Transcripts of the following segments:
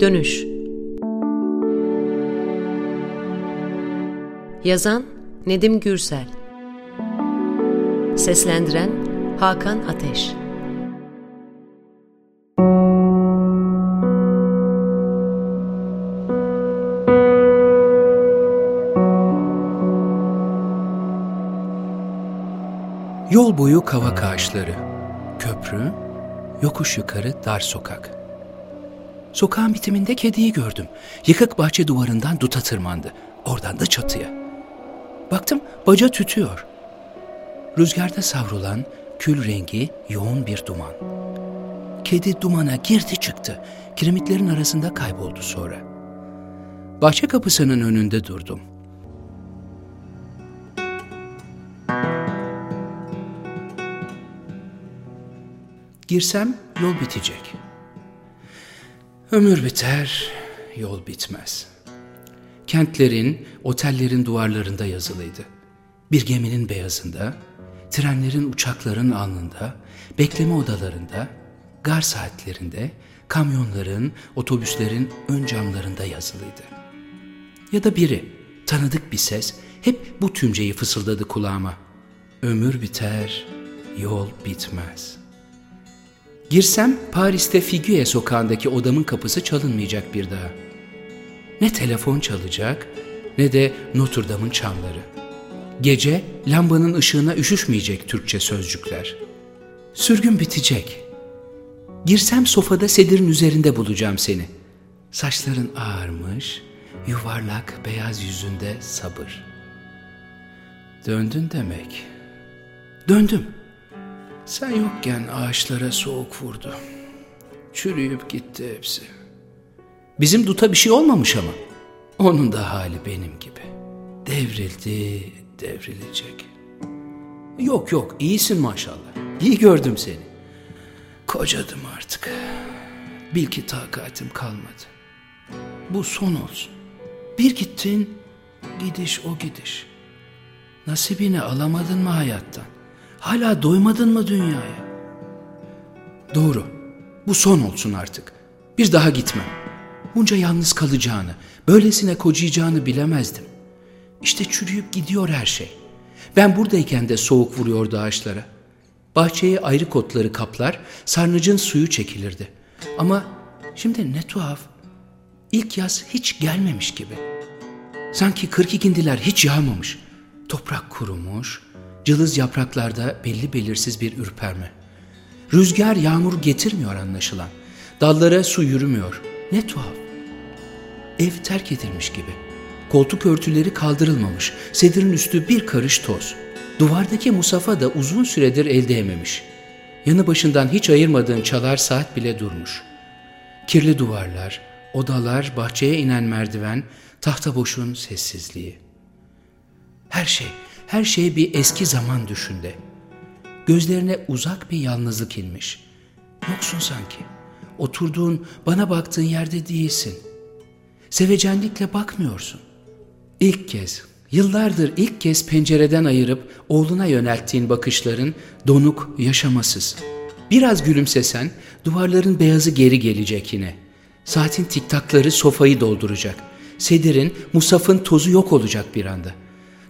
Dönüş. Yazan Nedim Gürsel. Seslendiren Hakan Ateş. Yol boyu kavak ağaçları, köprü, yokuş yukarı dar sokak. Sokağın bitiminde kediyi gördüm. Yıkık bahçe duvarından duta tırmandı. Oradan da çatıya. Baktım baca tütüyor. Rüzgarda savrulan kül rengi yoğun bir duman. Kedi dumana girdi çıktı. Kiremitlerin arasında kayboldu sonra. Bahçe kapısının önünde durdum. Girsem yol bitecek. Ömür biter, yol bitmez. Kentlerin, otellerin duvarlarında yazılıydı. Bir geminin beyazında, trenlerin uçakların alnında, bekleme odalarında, gar saatlerinde, kamyonların, otobüslerin ön camlarında yazılıydı. Ya da biri, tanıdık bir ses, hep bu tümceyi fısıldadı kulağıma. Ömür biter, yol bitmez.'' Girsem Paris'te Figuier sokağındaki odamın kapısı çalınmayacak bir daha. Ne telefon çalacak ne de Notre Dame'ın çanları. Gece lambanın ışığına üşüşmeyecek Türkçe sözcükler. Sürgün bitecek. Girsem sofada sedirin üzerinde bulacağım seni. Saçların ağarmış, yuvarlak beyaz yüzünde sabır. Döndün demek. Döndüm. Sen yokken ağaçlara soğuk vurdu. Çürüyüp gitti hepsi. Bizim duta bir şey olmamış ama. Onun da hali benim gibi. Devrildi, devrilecek. Yok yok, iyisin maşallah. İyi gördüm seni. Kocadım artık. Bil ki takatim kalmadı. Bu son olsun. Bir gittin, gidiş o gidiş. Nasibini alamadın mı hayattan? Hala doymadın mı dünyaya? Doğru. Bu son olsun artık. Bir daha gitmem. Bunca yalnız kalacağını, böylesine kocayacağını bilemezdim. İşte çürüyüp gidiyor her şey. Ben buradayken de soğuk vuruyordu ağaçlara. Bahçeye ayrı kotları kaplar, sarnıcın suyu çekilirdi. Ama şimdi ne tuhaf. İlk yaz hiç gelmemiş gibi. Sanki kırk ikindiler hiç yağmamış. Toprak kurumuş, Cılız yapraklarda belli belirsiz bir ürperme. Rüzgar yağmur getirmiyor anlaşılan. Dallara su yürümüyor. Ne tuhaf. Ev terk edilmiş gibi. Koltuk örtüleri kaldırılmamış. Sedirin üstü bir karış toz. Duvardaki musafa da uzun süredir elde ememiş. Yanı başından hiç ayırmadığın çalar saat bile durmuş. Kirli duvarlar, odalar, bahçeye inen merdiven, tahta boşun sessizliği. Her şey, her şey bir eski zaman düşünde. Gözlerine uzak bir yalnızlık inmiş. Yoksun sanki. Oturduğun, bana baktığın yerde değilsin. Sevecenlikle bakmıyorsun. İlk kez, yıllardır ilk kez pencereden ayırıp oğluna yönelttiğin bakışların donuk, yaşamasız. Biraz gülümsesen duvarların beyazı geri gelecek yine. Saatin tiktakları sofayı dolduracak. Sedirin, musafın tozu yok olacak bir anda.''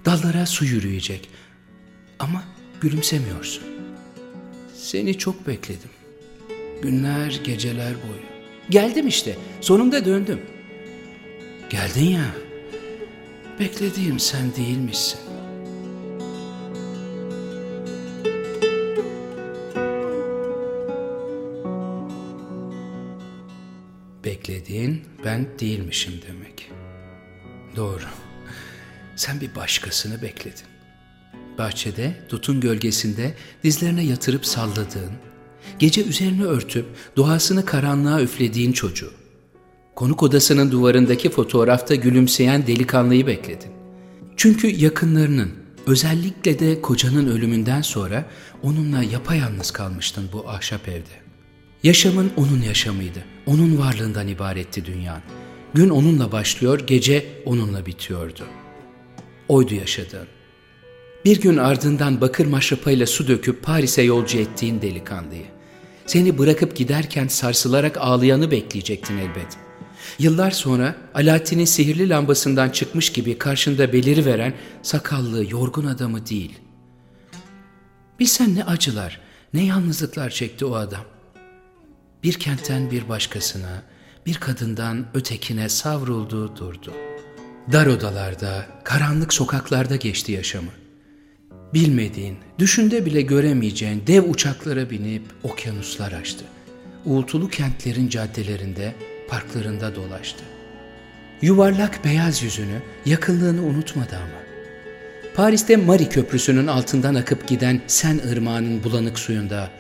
Dallara su yürüyecek. Ama gülümsemiyorsun. Seni çok bekledim. Günler, geceler boyu. Geldim işte. Sonunda döndüm. Geldin ya. Beklediğim sen değilmişsin. Beklediğin ben değilmişim demek. Doğru. Sen bir başkasını bekledin. Bahçede, dutun gölgesinde dizlerine yatırıp salladığın, gece üzerini örtüp duasını karanlığa üflediğin çocuğu. Konuk odasının duvarındaki fotoğrafta gülümseyen delikanlıyı bekledin. Çünkü yakınlarının, özellikle de kocanın ölümünden sonra onunla yapayalnız kalmıştın bu ahşap evde. Yaşamın onun yaşamıydı. Onun varlığından ibaretti dünyan. Gün onunla başlıyor, gece onunla bitiyordu.'' Oydu yaşadığın. Bir gün ardından bakır maşrapayla su döküp Paris'e yolcu ettiğin delikanlıyı. Seni bırakıp giderken sarsılarak ağlayanı bekleyecektin elbet. Yıllar sonra Alaaddin'in sihirli lambasından çıkmış gibi karşında beliri veren sakallı, yorgun adamı değil. Bilsen ne acılar, ne yalnızlıklar çekti o adam. Bir kentten bir başkasına, bir kadından ötekine savruldu durdu. Dar odalarda, karanlık sokaklarda geçti yaşamı. Bilmediğin, düşünde bile göremeyeceğin dev uçaklara binip okyanuslar açtı. Uğultulu kentlerin caddelerinde, parklarında dolaştı. Yuvarlak beyaz yüzünü, yakınlığını unutmadı ama. Paris'te Mari Köprüsü'nün altından akıp giden Sen Irmağı'nın bulanık suyunda,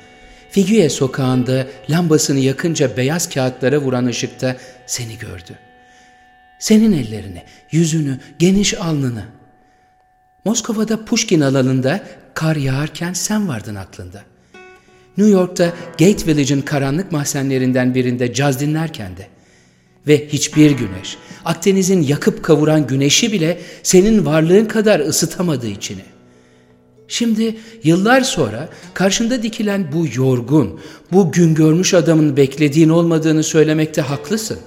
Figuier sokağında lambasını yakınca beyaz kağıtlara vuran ışıkta seni gördü. Senin ellerini, yüzünü, geniş alnını. Moskova'da Pushkin alanında kar yağarken sen vardın aklında. New York'ta Gate Village'in karanlık mahzenlerinden birinde caz dinlerken de. Ve hiçbir güneş, Akdeniz'in yakıp kavuran güneşi bile senin varlığın kadar ısıtamadı içini. Şimdi yıllar sonra karşında dikilen bu yorgun, bu gün görmüş adamın beklediğin olmadığını söylemekte haklısın.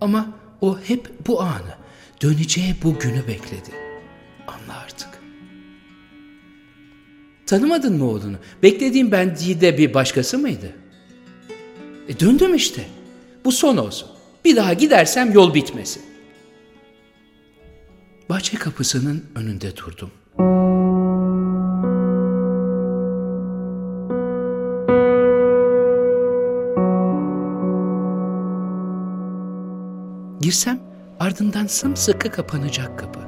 Ama o hep bu anı, döneceği bu günü bekledi. Anla artık. Tanımadın mı oğlunu? Beklediğim ben değil de bir başkası mıydı? E döndüm işte. Bu son olsun. Bir daha gidersem yol bitmesin. Bahçe kapısının önünde durdum. Girsem ardından sımsıkı kapanacak kapı.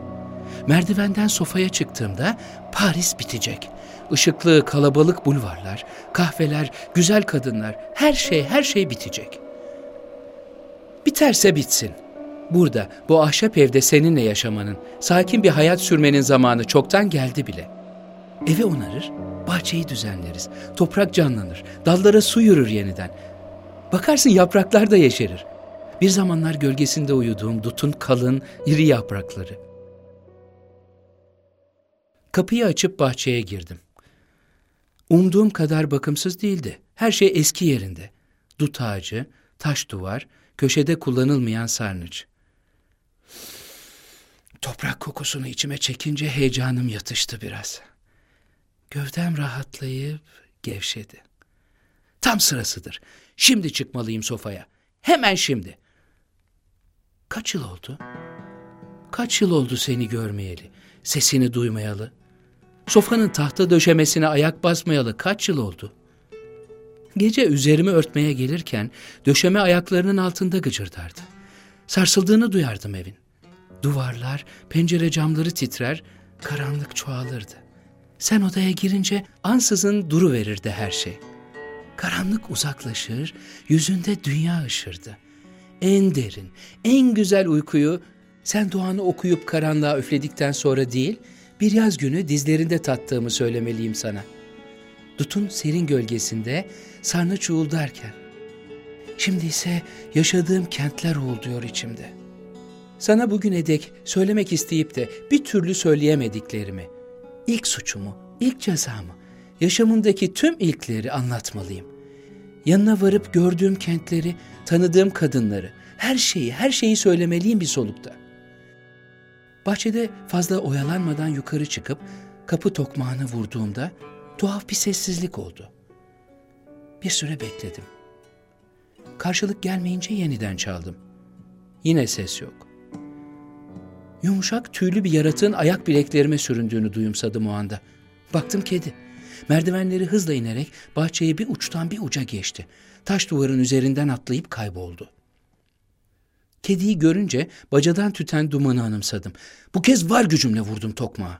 Merdivenden sofaya çıktığımda Paris bitecek. Işıklı kalabalık bulvarlar, kahveler, güzel kadınlar, her şey her şey bitecek. Biterse bitsin. Burada, bu ahşap evde seninle yaşamanın, sakin bir hayat sürmenin zamanı çoktan geldi bile. Evi onarır, bahçeyi düzenleriz, toprak canlanır, dallara su yürür yeniden. Bakarsın yapraklar da yeşerir. Bir zamanlar gölgesinde uyuduğum dutun kalın, iri yaprakları. Kapıyı açıp bahçeye girdim. Umduğum kadar bakımsız değildi. Her şey eski yerinde. Dut ağacı, taş duvar, köşede kullanılmayan sarnıç. Toprak kokusunu içime çekince heyecanım yatıştı biraz. Gövdem rahatlayıp gevşedi. Tam sırasıdır. Şimdi çıkmalıyım sofaya. Hemen şimdi. Kaç yıl oldu? Kaç yıl oldu seni görmeyeli, sesini duymayalı? Sofanın tahta döşemesine ayak basmayalı kaç yıl oldu? Gece üzerimi örtmeye gelirken döşeme ayaklarının altında gıcırdardı. Sarsıldığını duyardım evin. Duvarlar, pencere camları titrer, karanlık çoğalırdı. Sen odaya girince ansızın duru verirdi her şey. Karanlık uzaklaşır, yüzünde dünya ışırdı. En derin, en güzel uykuyu sen duanı okuyup karanlığa üfledikten sonra değil, bir yaz günü dizlerinde tattığımı söylemeliyim sana. Dutun serin gölgesinde sarnıç uğuldarken. Şimdi ise yaşadığım kentler uğulduyor içimde. Sana bugüne dek söylemek isteyip de bir türlü söyleyemediklerimi, ilk suçumu, ilk cezamı, yaşamındaki tüm ilkleri anlatmalıyım. Yanına varıp gördüğüm kentleri, tanıdığım kadınları, her şeyi, her şeyi söylemeliyim bir solukta. Bahçede fazla oyalanmadan yukarı çıkıp kapı tokmağını vurduğumda tuhaf bir sessizlik oldu. Bir süre bekledim. Karşılık gelmeyince yeniden çaldım. Yine ses yok. Yumuşak tüylü bir yaratığın ayak bileklerime süründüğünü duyumsadım o anda. Baktım kedi. Merdivenleri hızla inerek bahçeyi bir uçtan bir uca geçti. Taş duvarın üzerinden atlayıp kayboldu. Kediyi görünce bacadan tüten dumanı anımsadım. Bu kez var gücümle vurdum tokmağa.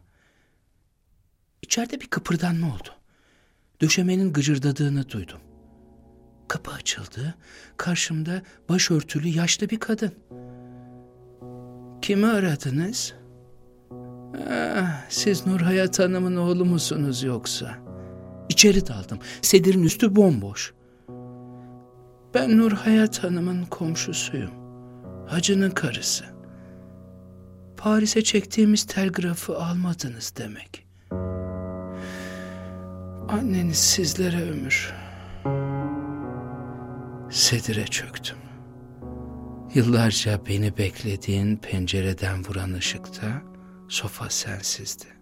İçeride bir kıpırdanma oldu. Döşemenin gıcırdadığını duydum. Kapı açıldı. Karşımda başörtülü yaşlı bir kadın. Kimi aradınız? Ah, siz Nur Hayat Hanım'ın oğlu musunuz yoksa? İçeri daldım. Sedirin üstü bomboş. Ben Nur Hayat Hanım'ın komşusuyum. Hacının karısı. Paris'e çektiğimiz telgrafı almadınız demek. Anneniz sizlere ömür. Sedire çöktüm. Yıllarca beni beklediğin pencereden vuran ışıkta sofa sensizdi.